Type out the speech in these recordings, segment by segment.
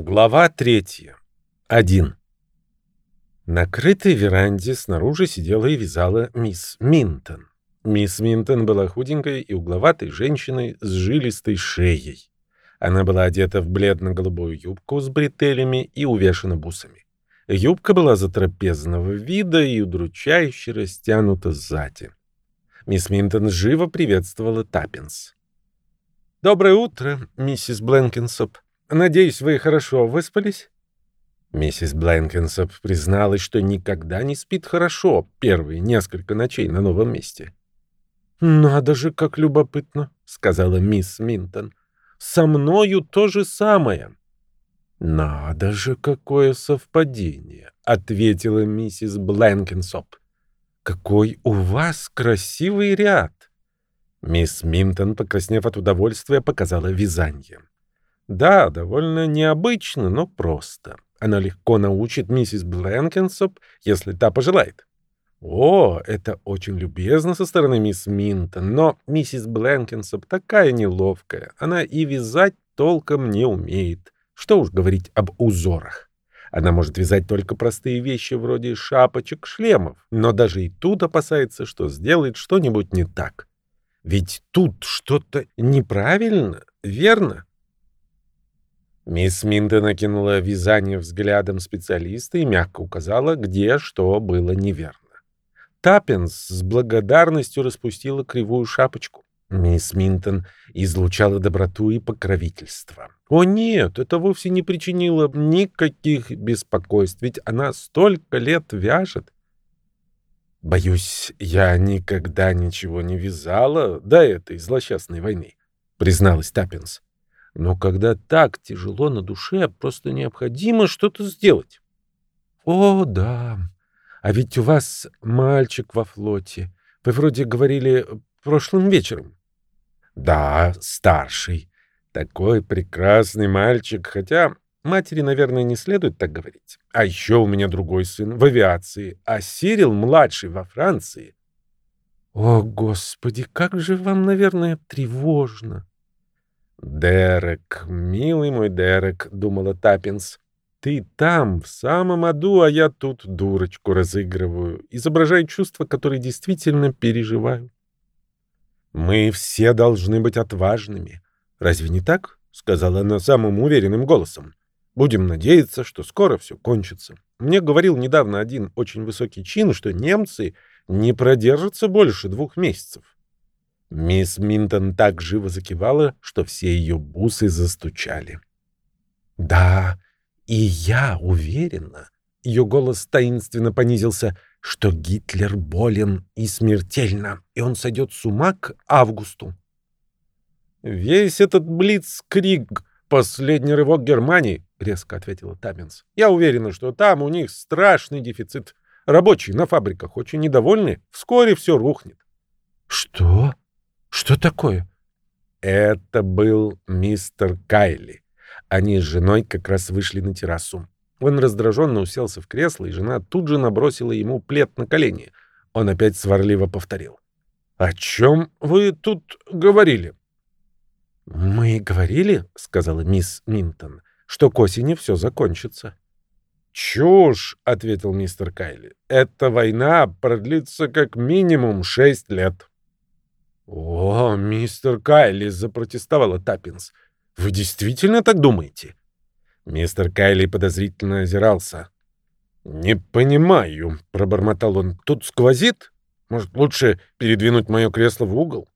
Глава третья. Один. На крытой веранде снаружи сидела и вязала мисс Минтон. Мисс Минтон была худенькой и угловатой женщиной с жилистой шеей. Она была одета в бледно-голубую юбку с бретелями и увешана бусами. Юбка была затрапезного вида и удручающе растянута сзади. Мисс Минтон живо приветствовала Таппенс. «Доброе утро, миссис Бленкинсоп. Надеюсь, вы хорошо выспались?» Миссис Бленкинсоп призналась, что никогда не спит хорошо первые несколько ночей на новом месте. «Надо же, как любопытно», — сказала мисс Минтон. «Со мною то же самое». «Надо же, какое совпадение», — ответила миссис Бленкинсоп. «Какой у вас красивый ряд!» Мисс Минтон, покраснев от удовольствия, показала вязание. Да, довольно необычно, но просто. Она легко научит миссис Бленкинсоп, если та пожелает. О, это очень любезно со стороны мисс Минтон, но миссис Бленкинсоп такая неловкая. Она и вязать толком не умеет. Что уж говорить об узорах. Она может вязать только простые вещи вроде шапочек, шлемов, но даже и тут опасается, что сделает что-нибудь не так. Ведь тут что-то неправильно, верно? Мисс Минда накинула вязание взглядом специалиста и мягко указала, где что было неверно. Таппинс с благодарностью распустила кривую шапочку. Мисс Минтон излучала доброту и покровительство. О нет, это вовсе не причинило никаких беспокойств, ведь она столько лет вяжет. «Боюсь, я никогда ничего не вязала до этой злосчастной войны», — призналась Таппинс. «Но когда так тяжело на душе, просто необходимо что-то сделать». «О, да. А ведь у вас мальчик во флоте. Вы вроде говорили прошлым вечером». «Да, старший. Такой прекрасный мальчик, хотя Матери, наверное, не следует так говорить. А еще у меня другой сын в авиации, а Сирил младший во Франции. О, Господи, как же вам, наверное, тревожно. Дерек, милый мой Дерек, думала Таппинс. Ты там, в самом аду, а я тут дурочку разыгрываю, изображаю чувства, которые действительно переживаю. Мы все должны быть отважными. Разве не так? — сказала она самым уверенным голосом. Будем надеяться, что скоро все кончится. Мне говорил недавно один очень высокий чин, что немцы не продержатся больше двух месяцев. Мисс Минтон так живо закивала, что все ее бусы застучали. «Да, и я уверена», — ее голос таинственно понизился, «что Гитлер болен и смертельно, и он сойдет с ума к августу». Весь этот блицкриг «Последний рывок Германии», — резко ответила Таминс. «Я уверена, что там у них страшный дефицит. Рабочие на фабриках очень недовольны. Вскоре все рухнет». «Что? Что такое?» Это был мистер Кайли. Они с женой как раз вышли на террасу. Он раздраженно уселся в кресло, и жена тут же набросила ему плед на колени. Он опять сварливо повторил. «О чем вы тут говорили?» «Мы говорили, — сказала мисс Минтон, — что к осени все закончится». «Чушь!» — ответил мистер Кайли. «Эта война продлится как минимум шесть лет». «О, мистер Кайли!» — запротестовала Таппинс. «Вы действительно так думаете?» Мистер Кайли подозрительно озирался. «Не понимаю», — пробормотал он. «Тут сквозит? Может, лучше передвинуть мое кресло в угол?»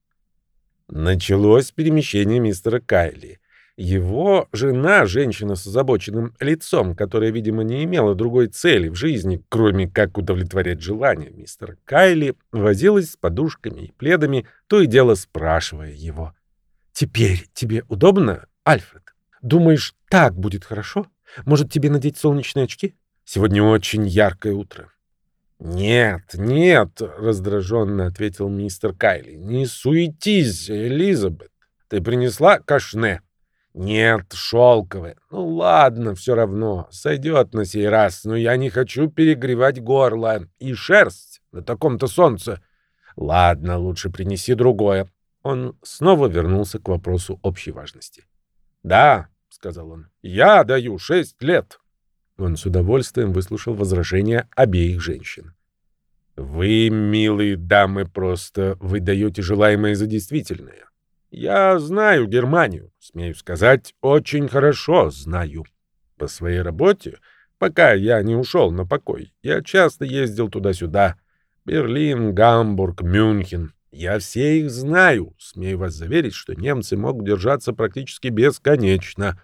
Началось перемещение мистера Кайли. Его жена, женщина с озабоченным лицом, которая, видимо, не имела другой цели в жизни, кроме как удовлетворять желания мистера Кайли, возилась с подушками и пледами, то и дело спрашивая его. «Теперь тебе удобно, Альфред? Думаешь, так будет хорошо? Может, тебе надеть солнечные очки? Сегодня очень яркое утро. «Нет, нет», — раздраженно ответил мистер Кайли. «Не суетись, Элизабет. Ты принесла кашне?» «Нет, шелковое. Ну ладно, все равно. Сойдет на сей раз, но я не хочу перегревать горло. И шерсть на таком-то солнце. Ладно, лучше принеси другое». Он снова вернулся к вопросу общей важности. «Да, сказал он. «Я даю шесть лет». Он с удовольствием выслушал возражения обеих женщин. «Вы, милые дамы, просто выдаете желаемое за действительное. Я знаю Германию, смею сказать, очень хорошо знаю. По своей работе, пока я не ушел на покой, я часто ездил туда-сюда. Берлин, Гамбург, Мюнхен. Я все их знаю. Смею вас заверить, что немцы могут держаться практически бесконечно.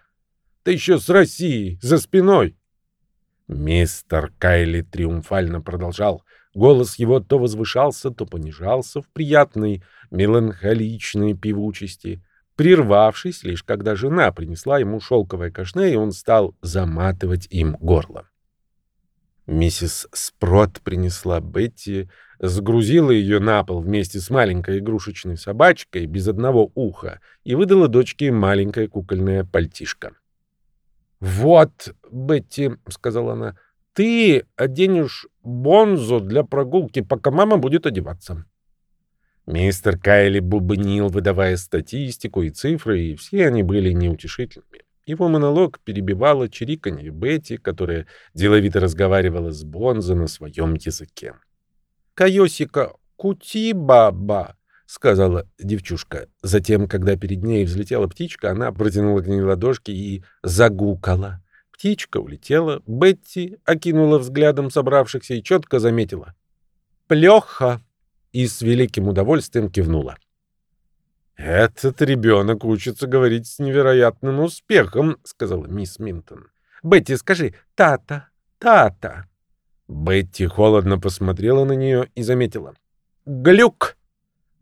Да еще с Россией за спиной. Мистер Кайли триумфально продолжал. Голос его то возвышался, то понижался в приятной, меланхоличной певучести, прервавшись лишь когда жена принесла ему шелковое кашне, и он стал заматывать им горло. Миссис Спрот принесла Бетти, сгрузила ее на пол вместе с маленькой игрушечной собачкой без одного уха и выдала дочке маленькое кукольное пальтишко. «Вот, Бетти», — сказала она, — «ты оденешь Бонзу для прогулки, пока мама будет одеваться». Мистер Кайли бубнил, выдавая статистику и цифры, и все они были неутешительными. Его монолог перебивало чириканье Бетти, которая деловито разговаривала с Бонзо на своем языке. «Кайосика, кути-баба!» — сказала девчушка. Затем, когда перед ней взлетела птичка, она протянула к ней ладошки и загукала. Птичка улетела, Бетти окинула взглядом собравшихся и четко заметила. «Плеха!» и с великим удовольствием кивнула. «Этот ребенок учится говорить с невероятным успехом», — сказала мисс Минтон. «Бетти, скажи «тата», «тата». Бетти холодно посмотрела на нее и заметила. «Глюк!»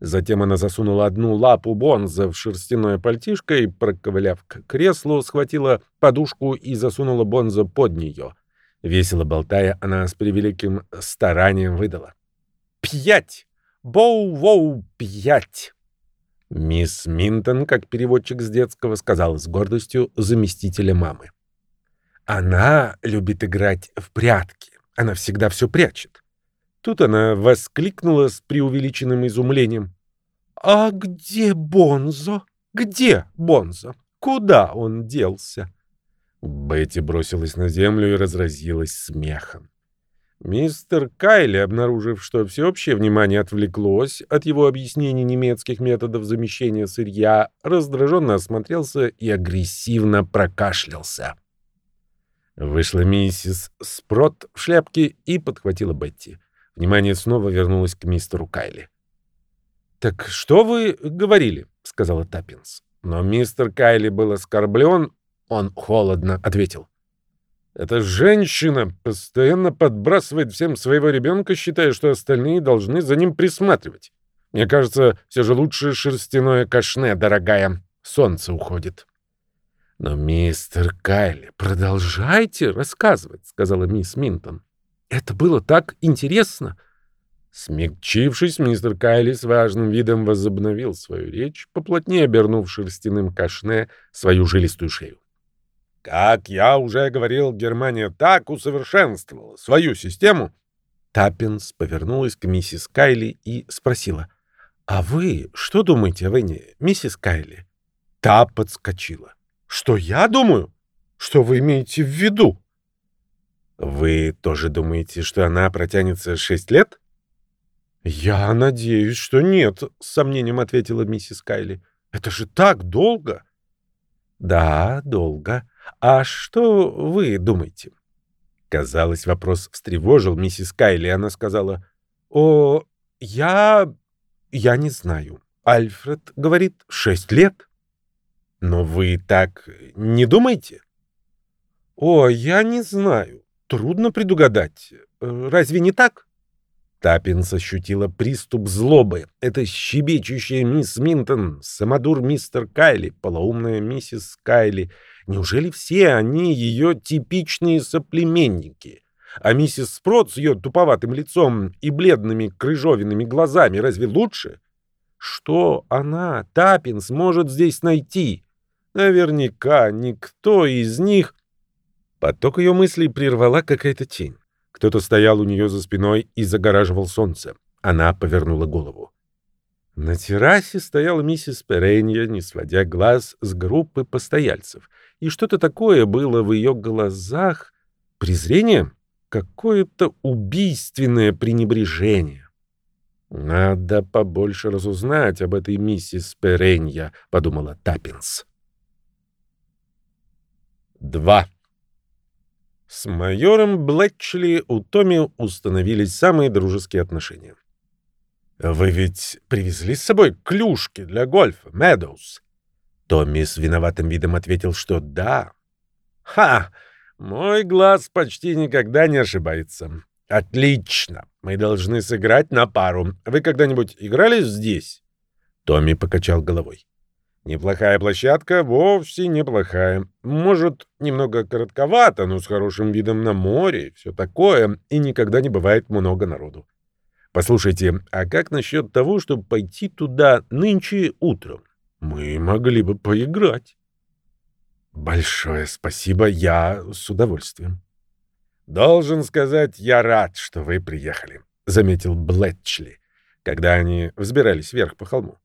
Затем она засунула одну лапу Бонза в шерстяное пальтишко и, проковыляв к креслу, схватила подушку и засунула Бонза под нее. Весело болтая, она с превеликим старанием выдала. «Пять! Боу-воу, пять!» Мисс Минтон, как переводчик с детского, сказала с гордостью заместителя мамы. Она любит играть в прятки. Она всегда все прячет. Тут она воскликнула с преувеличенным изумлением. «А где Бонзо? Где Бонзо? Куда он делся?» Бетти бросилась на землю и разразилась смехом. Мистер Кайли, обнаружив, что всеобщее внимание отвлеклось от его объяснений немецких методов замещения сырья, раздраженно осмотрелся и агрессивно прокашлялся. Вышла миссис Спрот в шляпке и подхватила Бетти. Внимание снова вернулось к мистеру Кайли. «Так что вы говорили?» — сказала Таппинс. Но мистер Кайли был оскорблен, он холодно ответил. Эта женщина постоянно подбрасывает всем своего ребенка, считая, что остальные должны за ним присматривать. Мне кажется, все же лучше шерстяное кашне, дорогая. Солнце уходит. Но, мистер Кайли, продолжайте рассказывать, сказала мисс Минтон. Это было так интересно. Смягчившись, мистер Кайли с важным видом возобновил свою речь, поплотнее обернув шерстяным кашне свою жилистую шею. Как я уже говорил, Германия так усовершенствовала свою систему. Таппинс повернулась к миссис Кайли и спросила, «А вы что думаете о войне, миссис Кайли?» Та подскочила. «Что я думаю? Что вы имеете в виду?» «Вы тоже думаете, что она протянется шесть лет?» «Я надеюсь, что нет», — с сомнением ответила миссис Кайли. «Это же так долго!» «Да, долго. А что вы думаете? Казалось, вопрос встревожил миссис Кайли. Она сказала, «О, я... я не знаю. Альфред говорит, шесть лет». «Но вы так не думаете?» «О, я не знаю. Трудно предугадать. Разве не так?» Таппинс ощутила приступ злобы. Это щебечущая мисс Минтон, самодур мистер Кайли, полоумная миссис Кайли. Неужели все они ее типичные соплеменники? А миссис Спрот с ее туповатым лицом и бледными крыжовенными глазами разве лучше? Что она, Таппинс, может здесь найти? Наверняка никто из них... Поток ее мыслей прервала какая-то тень. Кто-то стоял у нее за спиной и загораживал солнце. Она повернула голову. На террасе стояла миссис Перенья, не сводя глаз с группы постояльцев. И что-то такое было в ее глазах. Презрение? Какое-то убийственное пренебрежение. «Надо побольше разузнать об этой миссис Перенья», — подумала Таппинс. 2. С майором Блэтчли у Томми установились самые дружеские отношения. «Вы ведь привезли с собой клюшки для гольфа, Мэдоуз?» Томми с виноватым видом ответил, что да. «Ха! Мой глаз почти никогда не ошибается. Отлично. Мы должны сыграть на пару. Вы когда-нибудь играли здесь?» Томми покачал головой. Неплохая площадка, вовсе неплохая. Может, немного коротковато, но с хорошим видом на море, все такое, и никогда не бывает много народу. Послушайте, а как насчет того, чтобы пойти туда нынче утром? Мы могли бы поиграть. Большое спасибо, я с удовольствием. Должен сказать, я рад, что вы приехали, заметил Блетчли, когда они взбирались вверх по холму.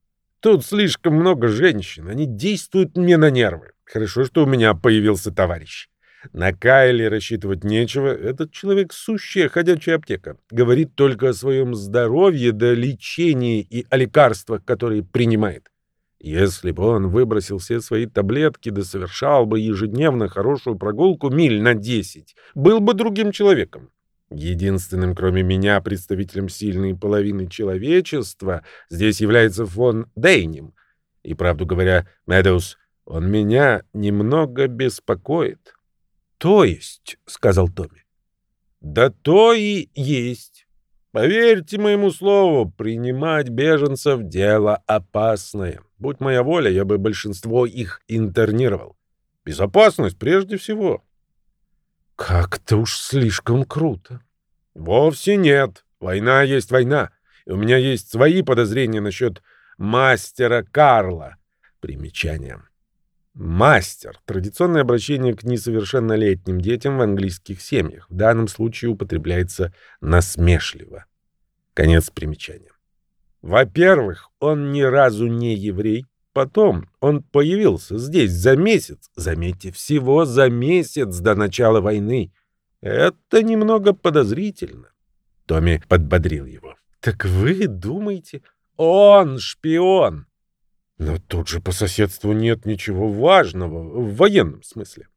Тут слишком много женщин, они действуют мне на нервы. Хорошо, что у меня появился товарищ. На Кайли рассчитывать нечего. Этот человек сущая ходячая аптека. Говорит только о своем здоровье да лечении и о лекарствах, которые принимает. Если бы он выбросил все свои таблетки да совершал бы ежедневно хорошую прогулку миль на десять, был бы другим человеком. Единственным, кроме меня, представителем сильной половины человечества здесь является фон Дейнем. И, правду говоря, Мэдоуз, он меня немного беспокоит. — То есть, — сказал Томми. — Да то и есть. Поверьте моему слову, принимать беженцев — дело опасное. Будь моя воля, я бы большинство их интернировал. Безопасность прежде всего. — как-то уж слишком круто. Вовсе нет. Война есть война. И у меня есть свои подозрения насчет мастера Карла. Примечание. Мастер — традиционное обращение к несовершеннолетним детям в английских семьях. В данном случае употребляется насмешливо. Конец примечания. Во-первых, он ни разу не еврей. Потом он появился здесь за месяц, заметьте, всего за месяц до начала войны. Это немного подозрительно. Томми подбодрил его. Так вы думаете, он шпион? Но тут же по соседству нет ничего важного, в военном смысле.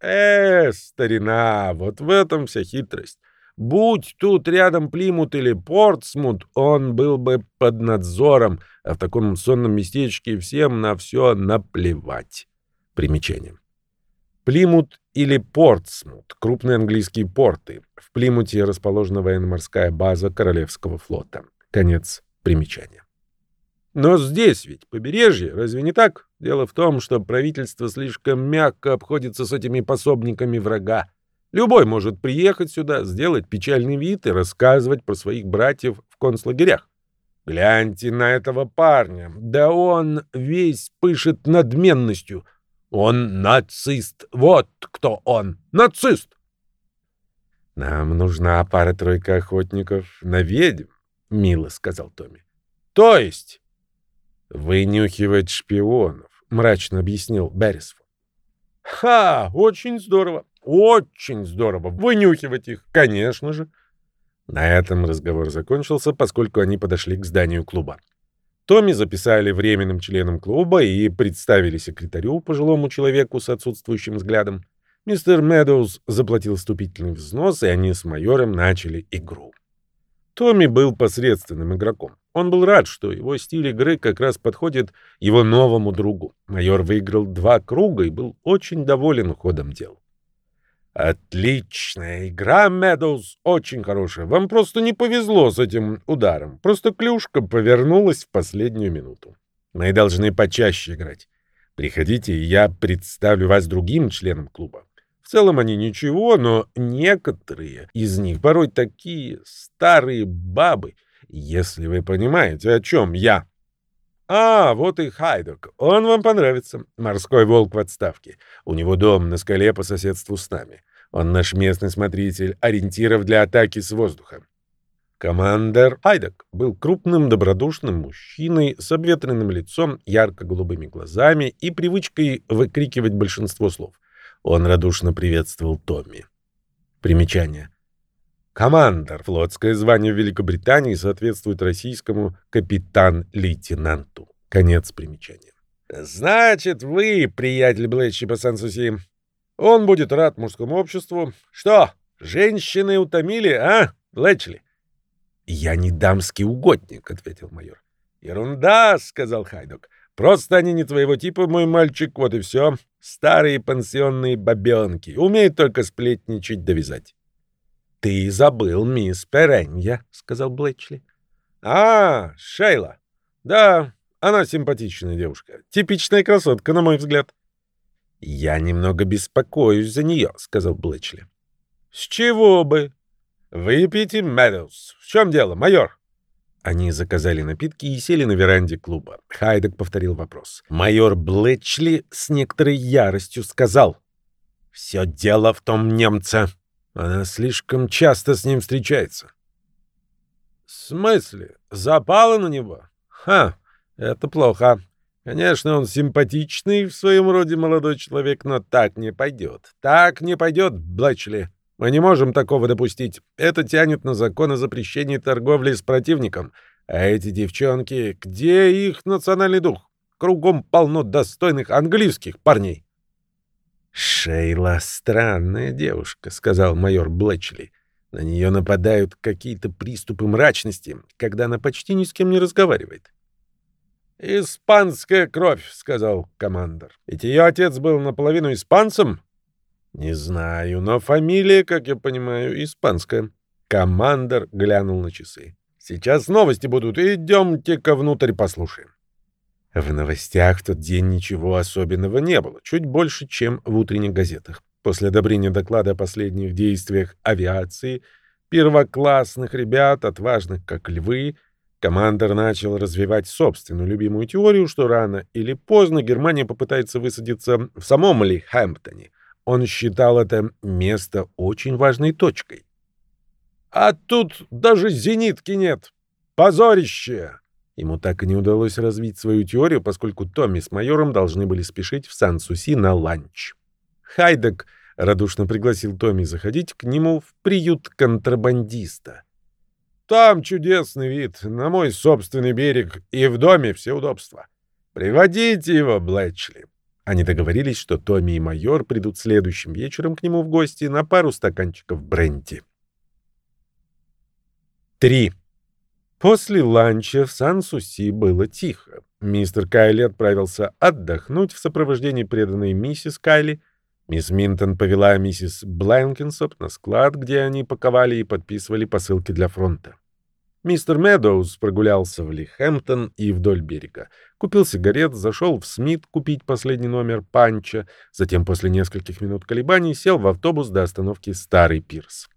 Э, старина, вот в этом вся хитрость. Будь тут рядом Плимут или Портсмут, он был бы под надзором, а в таком сонном местечке всем на все наплевать. Примечание. Плимут или Портсмут — крупные английские порты. В Плимуте расположена военно-морская база Королевского флота. Конец примечания. Но здесь ведь побережье, разве не так? Дело в том, что правительство слишком мягко обходится с этими пособниками врага. Любой может приехать сюда, сделать печальный вид и рассказывать про своих братьев в концлагерях. Гляньте на этого парня. Да он весь пышет надменностью. Он нацист. Вот кто он. Нацист. Нам нужна пара-тройка охотников на ведьм, мило сказал Томми. То есть вынюхивать шпионов, мрачно объяснил Беррисфорд. Ха, очень здорово. Очень здорово. Вынюхивать их, конечно же. На этом разговор закончился, поскольку они подошли к зданию клуба. Томми записали временным членом клуба и представили секретарю, пожилому человеку с отсутствующим взглядом. Мистер Медоуз заплатил вступительный взнос, и они с майором начали игру. Томми был посредственным игроком. Он был рад, что его стиль игры как раз подходит его новому другу. Майор выиграл два круга и был очень доволен ходом дел. Отличная игра, Медоуз, очень хорошая. Вам просто не повезло с этим ударом. Просто клюшка повернулась в последнюю минуту. Мы должны почаще играть. Приходите, и я представлю вас другим членам клуба. В целом они ничего, но некоторые из них порой такие старые бабы, если вы понимаете, о чем я. А, вот и Хайдок. Он вам понравится. Морской волк в отставке. У него дом на скале по соседству с нами. Он наш местный смотритель ориентиров для атаки с воздуха. Командер Хайдек был крупным добродушным мужчиной с обветренным лицом, ярко-голубыми глазами и привычкой выкрикивать большинство слов. Он радушно приветствовал Томми. Примечание. Командор. Флотское звание в Великобритании соответствует российскому капитан-лейтенанту. Конец примечания. Значит, вы, приятель Блэчи по Сан-Суси. Он будет рад мужскому обществу. Что, женщины утомили, а, Блэчли? «Я не дамский угодник», — ответил майор. «Ерунда», — сказал Хайдок. «Просто они не твоего типа, мой мальчик, вот и все. Старые пансионные бабенки. Умеют только сплетничать довязать». «Ты забыл мисс Перенья», — сказал Блэчли. «А, Шейла. Да, она симпатичная девушка. Типичная красотка, на мой взгляд». «Я немного беспокоюсь за нее», — сказал Блэчли. «С чего бы?» «Выпейте, Мэдоуз. В чем дело, майор?» Они заказали напитки и сели на веранде клуба. Хайдек повторил вопрос. Майор Блэчли с некоторой яростью сказал. «Все дело в том немце. Она слишком часто с ним встречается». «В смысле? Запала на него? Ха, это плохо. Конечно, он симпатичный в своем роде молодой человек, но так не пойдет. Так не пойдет, Блэчли. Мы не можем такого допустить. Это тянет на закон о запрещении торговли с противником. А эти девчонки, где их национальный дух? Кругом полно достойных английских парней. «Шейла — странная девушка», — сказал майор Блэчли. На нее нападают какие-то приступы мрачности, когда она почти ни с кем не разговаривает. «Испанская кровь», — сказал командор. «Ведь ее отец был наполовину испанцем, «Не знаю, но фамилия, как я понимаю, испанская». Командор глянул на часы. «Сейчас новости будут. Идемте-ка внутрь послушаем». В новостях в тот день ничего особенного не было, чуть больше, чем в утренних газетах. После одобрения доклада о последних действиях авиации, первоклассных ребят, отважных как львы, командор начал развивать собственную любимую теорию, что рано или поздно Германия попытается высадиться в самом ли Хэмптоне — он считал это место очень важной точкой. «А тут даже зенитки нет! Позорище!» Ему так и не удалось развить свою теорию, поскольку Томми с майором должны были спешить в Сан-Суси на ланч. Хайдек радушно пригласил Томми заходить к нему в приют контрабандиста. «Там чудесный вид, на мой собственный берег, и в доме все удобства. Приводите его, Блэчли. Они договорились, что Томми и майор придут следующим вечером к нему в гости на пару стаканчиков бренди. 3. После ланча в Сан-Суси было тихо. Мистер Кайли отправился отдохнуть в сопровождении преданной миссис Кайли. Мисс Минтон повела миссис Блэнкинсоп на склад, где они паковали и подписывали посылки для фронта. Мистер Медоуз прогулялся в Лихэмптон и вдоль берега. Купил сигарет, зашел в Смит купить последний номер панча, затем после нескольких минут колебаний сел в автобус до остановки Старый Пирс.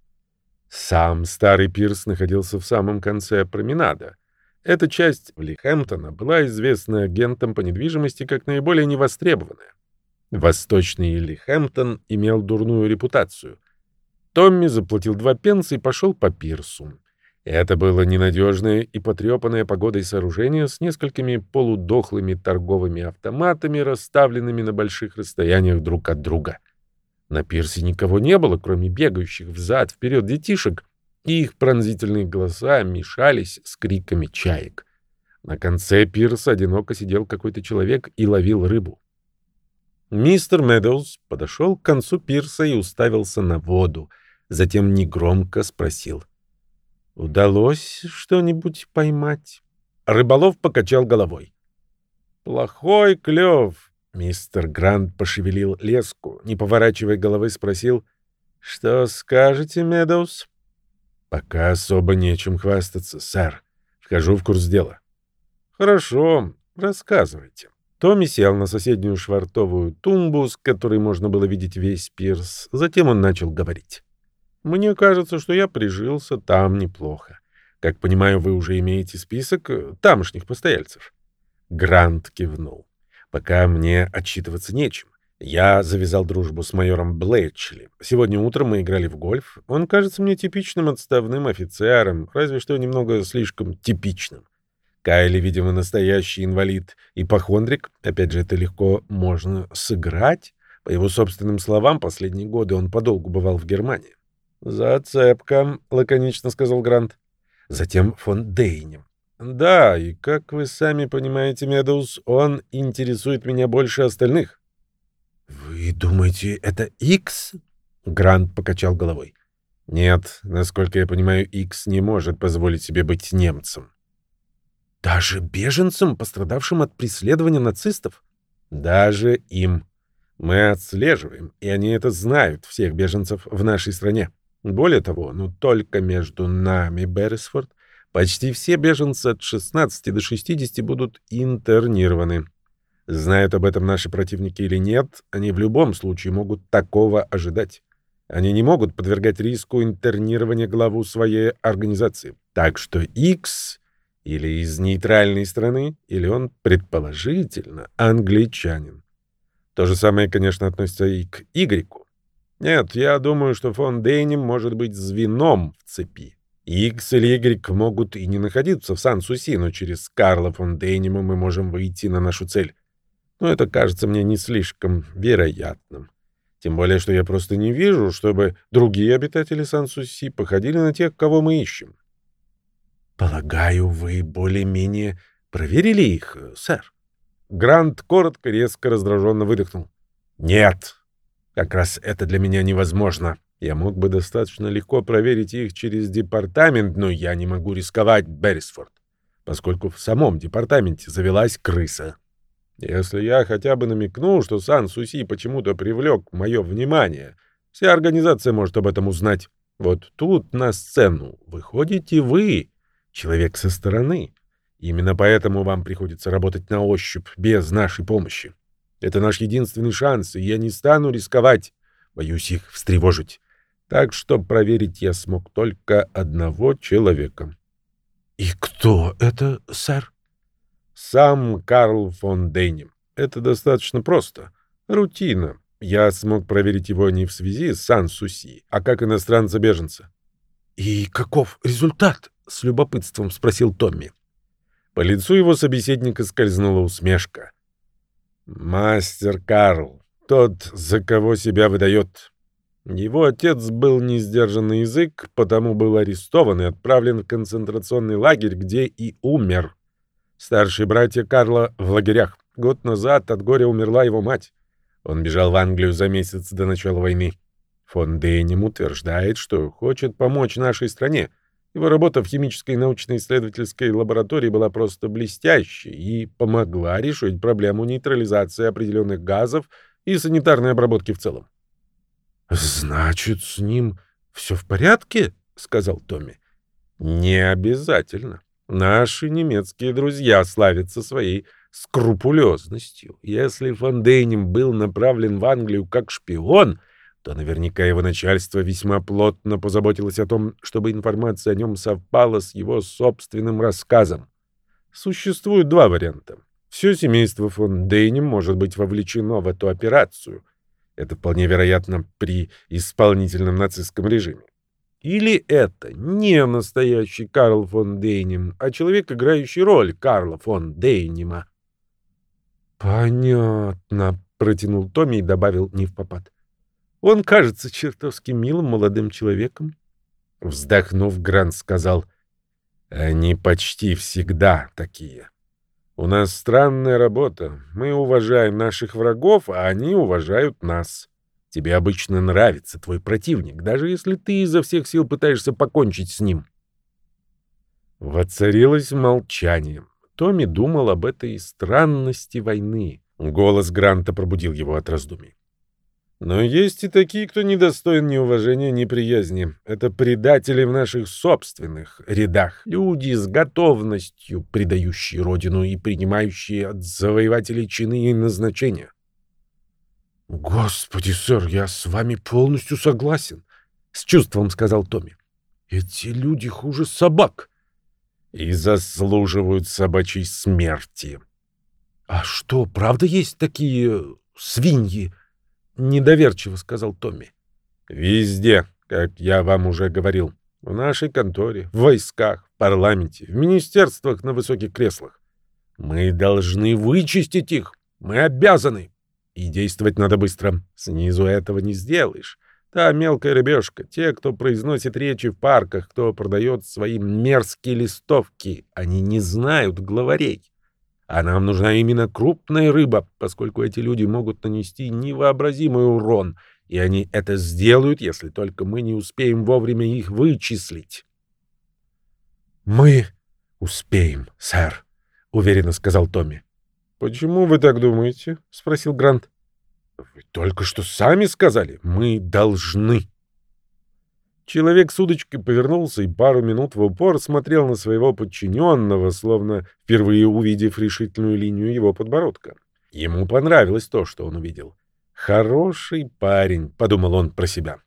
Сам Старый Пирс находился в самом конце променада. Эта часть Лихэмптона была известна агентам по недвижимости как наиболее невостребованная. Восточный Лихэмптон имел дурную репутацию. Томми заплатил два пенса и пошел по пирсу. Это было ненадежное и потрепанное погодой сооружение с несколькими полудохлыми торговыми автоматами, расставленными на больших расстояниях друг от друга. На пирсе никого не было, кроме бегающих взад-вперед детишек, и их пронзительные голоса мешались с криками чаек. На конце пирса одиноко сидел какой-то человек и ловил рыбу. Мистер Медоуз подошел к концу пирса и уставился на воду, затем негромко спросил — Удалось что-нибудь поймать? Рыболов покачал головой. Плохой клев. Мистер Грант пошевелил леску, не поворачивая головы, спросил, «Что скажете, Медоуз?» «Пока особо нечем хвастаться, сэр. Вхожу в курс дела». «Хорошо, рассказывайте». Томми сел на соседнюю швартовую тумбу, с которой можно было видеть весь пирс. Затем он начал говорить. Мне кажется, что я прижился там неплохо. Как понимаю, вы уже имеете список э, тамошних постояльцев. Грант кивнул. Пока мне отчитываться нечем. Я завязал дружбу с майором Блэчли. Сегодня утром мы играли в гольф. Он кажется мне типичным отставным офицером, разве что немного слишком типичным. Кайли, видимо, настоящий инвалид. Ипохондрик, опять же, это легко можно сыграть. По его собственным словам, последние годы он подолгу бывал в Германии. «Зацепка», — лаконично сказал Грант. Затем фон Дейнем. «Да, и как вы сами понимаете, Медоуз, он интересует меня больше остальных». «Вы думаете, это Икс?» Грант покачал головой. «Нет, насколько я понимаю, Икс не может позволить себе быть немцем». «Даже беженцем, пострадавшим от преследования нацистов?» «Даже им. Мы отслеживаем, и они это знают, всех беженцев в нашей стране. Более того, ну только между нами, Беррисфорд, почти все беженцы от 16 до 60 будут интернированы. Знают об этом наши противники или нет, они в любом случае могут такого ожидать. Они не могут подвергать риску интернирования главу своей организации. Так что X или из нейтральной страны, или он, предположительно, англичанин. То же самое, конечно, относится и к Y. Нет, я думаю, что фон Дейнем может быть звеном в цепи. X или Y могут и не находиться в Сан-Суси, но через Карла фон Дейнема мы можем выйти на нашу цель. Но это кажется мне не слишком вероятным. Тем более, что я просто не вижу, чтобы другие обитатели Сан-Суси походили на тех, кого мы ищем. Полагаю, вы более-менее проверили их, сэр? Грант коротко, резко, раздраженно выдохнул. Нет. Как раз это для меня невозможно. Я мог бы достаточно легко проверить их через департамент, но я не могу рисковать, Беррисфорд, поскольку в самом департаменте завелась крыса. Если я хотя бы намекну, что Сан-Суси почему-то привлек мое внимание, вся организация может об этом узнать. Вот тут на сцену выходите вы, человек со стороны. Именно поэтому вам приходится работать на ощупь, без нашей помощи. Это наш единственный шанс, и я не стану рисковать. Боюсь их встревожить. Так что проверить я смог только одного человека. — И кто это, сэр? Сам Карл фон Дейнем. Это достаточно просто. Рутина. Я смог проверить его не в связи с Сан-Суси, а как иностранца-беженца. «И каков результат?» — с любопытством спросил Томми. По лицу его собеседника скользнула усмешка. «Мастер Карл, тот, за кого себя выдает. Его отец был не сдержанный язык, потому был арестован и отправлен в концентрационный лагерь, где и умер. Старшие братья Карла в лагерях. Год назад от горя умерла его мать. Он бежал в Англию за месяц до начала войны. Фон Дейнем утверждает, что хочет помочь нашей стране. Его работа в химической научно-исследовательской лаборатории была просто блестящей и помогла решить проблему нейтрализации определенных газов и санитарной обработки в целом. «Значит, с ним все в порядке?» — сказал Томми. «Не обязательно. Наши немецкие друзья славятся своей скрупулезностью. Если Фон Дейнем был направлен в Англию как шпион, то наверняка его начальство весьма плотно позаботилось о том, чтобы информация о нем совпала с его собственным рассказом. Существует два варианта. Все семейство фон Дейнем может быть вовлечено в эту операцию. Это вполне вероятно при исполнительном нацистском режиме. Или это не настоящий Карл фон Дейнем, а человек, играющий роль Карла фон Дейнема. «Понятно», — протянул Томми и добавил не в попад. «Он кажется чертовски милым молодым человеком». Вздохнув, Грант сказал, «Они почти всегда такие. У нас странная работа. Мы уважаем наших врагов, а они уважают нас». Тебе обычно нравится твой противник, даже если ты изо всех сил пытаешься покончить с ним. Воцарилось молчание. Томми думал об этой странности войны. Голос Гранта пробудил его от раздумий. Но есть и такие, кто недостоин ни уважения, ни приязни. Это предатели в наших собственных рядах. Люди с готовностью, предающие родину и принимающие от завоевателей чины и назначения. «Господи, сэр, я с вами полностью согласен», — с чувством сказал Томми. «Эти люди хуже собак» и заслуживают собачьей смерти. «А что, правда есть такие свиньи?» — недоверчиво сказал Томми. «Везде, как я вам уже говорил. В нашей конторе, в войсках, в парламенте, в министерствах на высоких креслах. Мы должны вычистить их. Мы обязаны. И действовать надо быстро. Снизу этого не сделаешь. Та мелкая рыбешка, те, кто произносит речи в парках, кто продает свои мерзкие листовки, они не знают главарей. А нам нужна именно крупная рыба, поскольку эти люди могут нанести невообразимый урон, и они это сделают, если только мы не успеем вовремя их вычислить. «Мы успеем, сэр», — уверенно сказал Томми. «Почему вы так думаете?» — спросил Грант. «Вы только что сами сказали. Мы должны». Человек с удочкой повернулся и пару минут в упор смотрел на своего подчиненного, словно впервые увидев решительную линию его подбородка. Ему понравилось то, что он увидел. «Хороший парень», — подумал он про себя.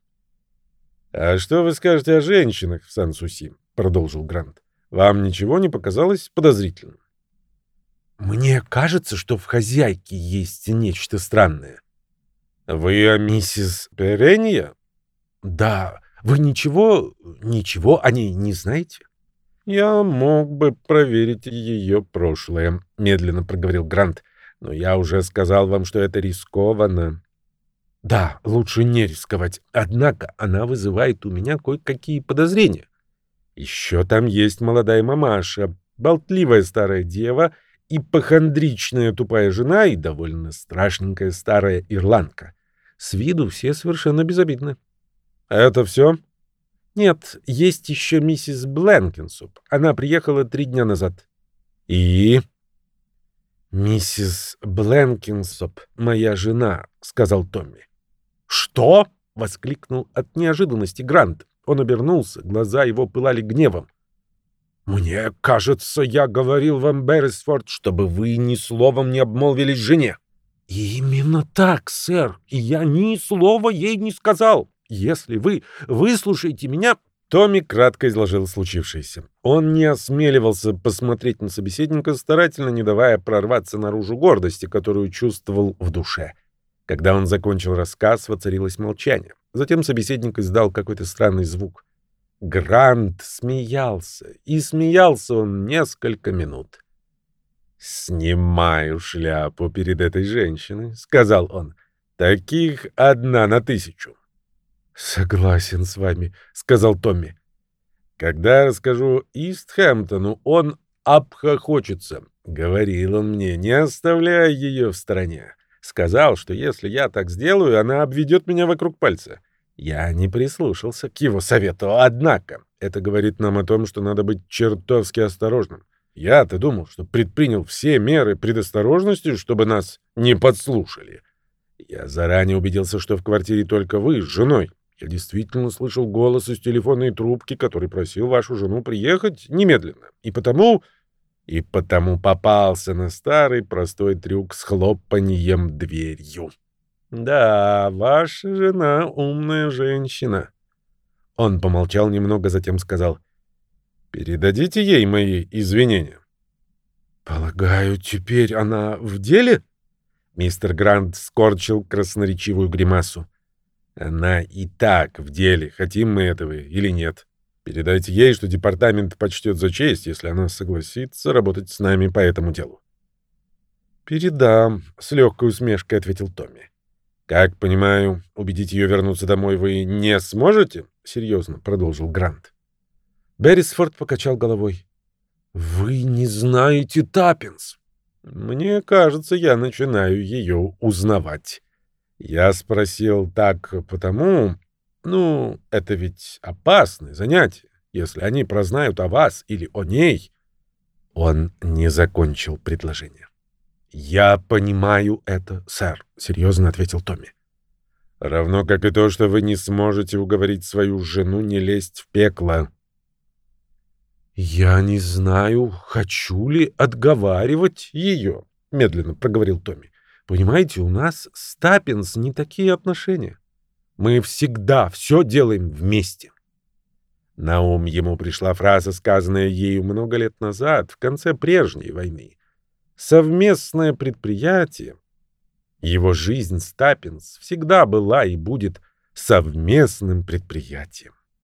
«А что вы скажете о женщинах в Сан-Суси?» — продолжил Грант. «Вам ничего не показалось подозрительным?» «Мне кажется, что в хозяйке есть нечто странное». «Вы о миссис Перенья?» «Да, вы ничего, ничего о ней не знаете?» «Я мог бы проверить ее прошлое», — медленно проговорил Грант. «Но я уже сказал вам, что это рискованно». «Да, лучше не рисковать. Однако она вызывает у меня кое-какие подозрения. Еще там есть молодая мамаша, болтливая старая дева ипохондричная тупая жена и довольно страшненькая старая ирландка. С виду все совершенно безобидны. Это все? Нет, есть еще миссис Бленкинсуп. Она приехала три дня назад. И? Миссис Бленкинсуп, моя жена, сказал Томми. Что? воскликнул от неожиданности Грант. Он обернулся, глаза его пылали гневом. «Мне кажется, я говорил вам, Беррисфорд, чтобы вы ни словом не обмолвились жене». «Именно так, сэр, и я ни слова ей не сказал. Если вы выслушаете меня...» Томми кратко изложил случившееся. Он не осмеливался посмотреть на собеседника, старательно не давая прорваться наружу гордости, которую чувствовал в душе. Когда он закончил рассказ, воцарилось молчание. Затем собеседник издал какой-то странный звук. Грант смеялся, и смеялся он несколько минут. «Снимаю шляпу перед этой женщиной», — сказал он. «Таких одна на тысячу». «Согласен с вами», — сказал Томми. «Когда расскажу Истхэмптону, он обхохочется. Говорил он мне, не оставляй ее в стороне. Сказал, что если я так сделаю, она обведет меня вокруг пальца. Я не прислушался к его совету, однако это говорит нам о том, что надо быть чертовски осторожным. Я-то думал, что предпринял все меры предосторожности, чтобы нас не подслушали. Я заранее убедился, что в квартире только вы с женой. Я действительно слышал голос из телефонной трубки, который просил вашу жену приехать немедленно. И потому... И потому попался на старый простой трюк с хлопаньем дверью. Да, ваша жена умная женщина. Он помолчал немного, затем сказал: "Передадите ей мои извинения". Полагаю, теперь она в деле? Мистер Грант скорчил красноречивую гримасу. Она и так в деле, хотим мы этого или нет. Передайте ей, что департамент почтет за честь, если она согласится работать с нами по этому делу. «Передам», — с легкой усмешкой ответил Томми. «Как понимаю, убедить ее вернуться домой вы не сможете?» — серьезно продолжил Грант. Беррисфорд покачал головой. «Вы не знаете Таппинс?» «Мне кажется, я начинаю ее узнавать». Я спросил так потому... Ну, это ведь опасное занятие, если они прознают о вас или о ней. Он не закончил предложение. «Я понимаю это, сэр», — серьезно ответил Томми. «Равно как и то, что вы не сможете уговорить свою жену не лезть в пекло». «Я не знаю, хочу ли отговаривать ее», — медленно проговорил Томми. «Понимаете, у нас с Таппинс не такие отношения. Мы всегда все делаем вместе». На ум ему пришла фраза, сказанная ею много лет назад, в конце прежней войны совместное предприятие. Его жизнь с Таппинс всегда была и будет совместным предприятием.